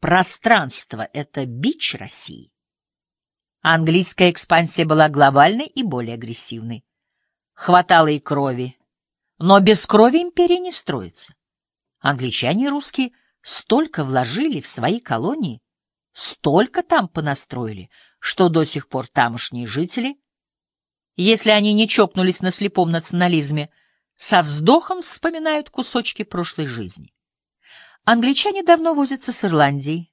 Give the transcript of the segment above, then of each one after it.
пространство — это бич России. Английская экспансия была глобальной и более агрессивной. Хватало и крови. Но без крови империя не строится. Англичане и русские столько вложили в свои колонии, столько там понастроили, что до сих пор тамошние жители, если они не чокнулись на слепом национализме, со вздохом вспоминают кусочки прошлой жизни. Англичане давно возятся с Ирландией.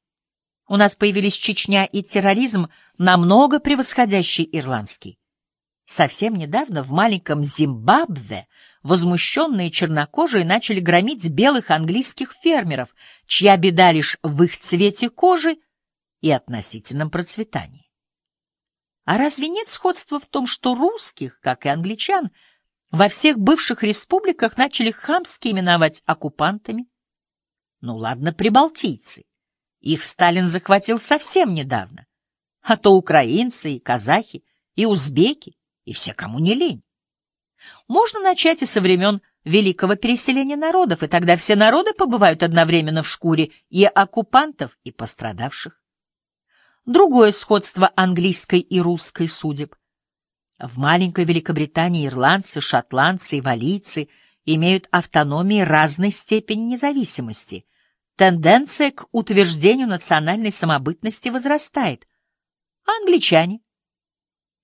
У нас появились Чечня и терроризм, намного превосходящий ирландский. Совсем недавно в маленьком Зимбабве возмущенные чернокожие начали громить белых английских фермеров, чья беда лишь в их цвете кожи и относительном процветании. А разве нет сходства в том, что русских, как и англичан, во всех бывших республиках начали хамски именовать оккупантами? Ну ладно, прибалтийцы. Их Сталин захватил совсем недавно. А то украинцы и казахи, и узбеки, и все, кому не лень. Можно начать и со времен великого переселения народов, и тогда все народы побывают одновременно в шкуре и оккупантов, и пострадавших. Другое сходство английской и русской судеб. В маленькой Великобритании ирландцы, шотландцы и валийцы имеют автономии разной степени независимости. Тенденция к утверждению национальной самобытности возрастает. А англичане?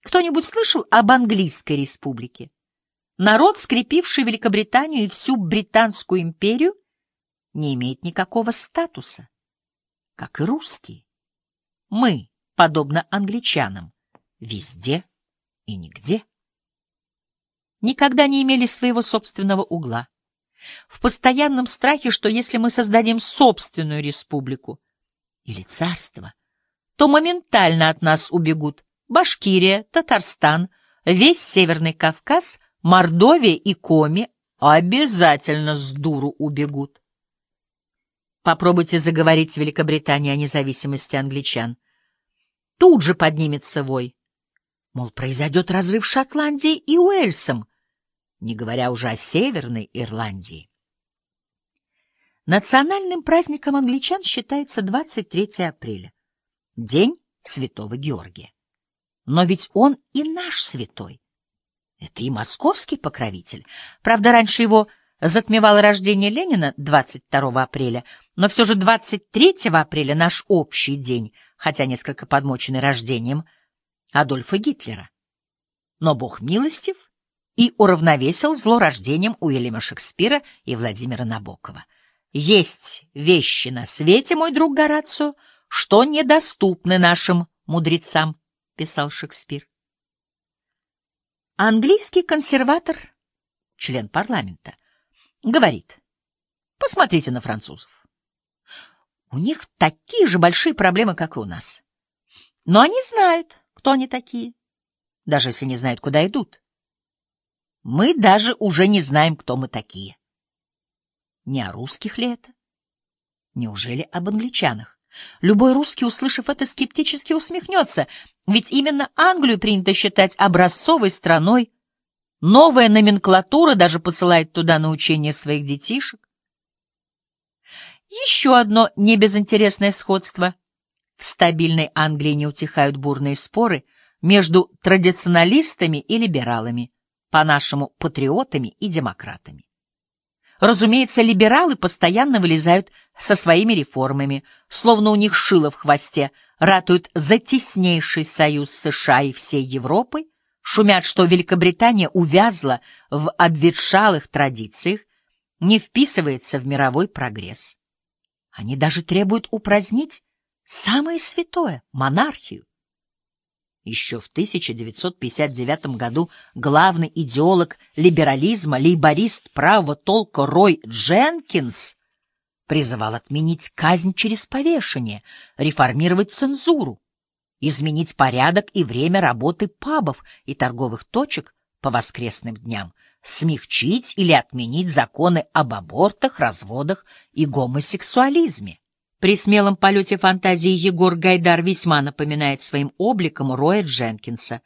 Кто-нибудь слышал об английской республике? Народ, скрепивший Великобританию и всю Британскую империю, не имеет никакого статуса, как и русские. Мы, подобно англичанам, везде и нигде. Никогда не имели своего собственного угла. В постоянном страхе, что если мы создадим собственную республику или царство, то моментально от нас убегут Башкирия, Татарстан, весь Северный Кавказ, Мордовия и Коми обязательно с дуру убегут. Попробуйте заговорить Великобритании о независимости англичан. Тут же поднимется вой. Мол, произойдет разрыв Шотландии и Уэльсом, не говоря уже о Северной Ирландии. Национальным праздником англичан считается 23 апреля, День Святого Георгия. Но ведь он и наш святой. Это и московский покровитель. Правда, раньше его затмевало рождение Ленина 22 апреля, но все же 23 апреля наш общий день, хотя несколько подмоченный рождением Адольфа Гитлера. Но Бог милостив и уравновесил зло рождением Уильяма Шекспира и Владимира Набокова. Есть вещи на свете, мой друг Горацио, что недоступны нашим мудрецам, писал Шекспир. Английский консерватор, член парламента, говорит, посмотрите на французов. У них такие же большие проблемы, как и у нас. Но они знают, кто они такие, даже если не знают, куда идут. Мы даже уже не знаем, кто мы такие. Не о русских ли это? Неужели об англичанах? Любой русский, услышав это, скептически усмехнется, ведь именно Англию принято считать образцовой страной. Новая номенклатура даже посылает туда на учение своих детишек. Еще одно небезынтересное сходство. В стабильной Англии не утихают бурные споры между традиционалистами и либералами, по-нашему патриотами и демократами. Разумеется, либералы постоянно вылезают со своими реформами, словно у них шило в хвосте, ратуют за теснейший союз США и всей Европы, шумят, что Великобритания увязла в обветшалых традициях, не вписывается в мировой прогресс. Они даже требуют упразднить самое святое — монархию. Еще в 1959 году главный идеолог либерализма, лейборист правого толка Рой Дженкинс призывал отменить казнь через повешение, реформировать цензуру, изменить порядок и время работы пабов и торговых точек по воскресным дням, смягчить или отменить законы об абортах, разводах и гомосексуализме. При смелом полете фантазии Егор Гайдар весьма напоминает своим обликом Роя Дженкинса,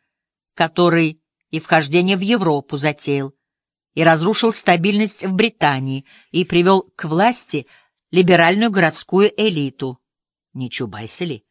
который и вхождение в Европу затеял, и разрушил стабильность в Британии, и привел к власти либеральную городскую элиту, Не Чубайса ли?